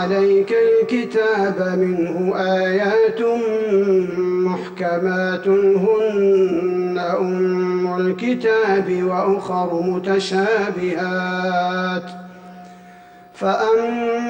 عليك الكتاب منه آيات محكمات هن أم الكتاب وأخر متشابهات. فأما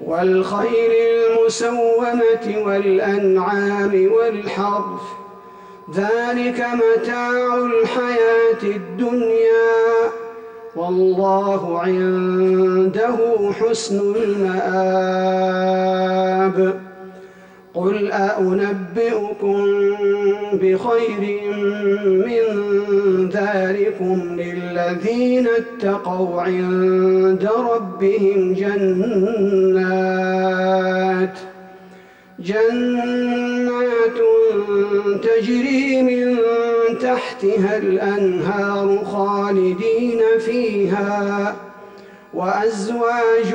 والخير المسومة والأنعام والحرف ذلك متاع الحياة الدنيا. والله عنده حسن المآب. قل أنبئكم بخير من ذلكم للذين اتقوا عند ربهم جنات جنات تجري من تحتها الأنهار خالدين فيها وأزواج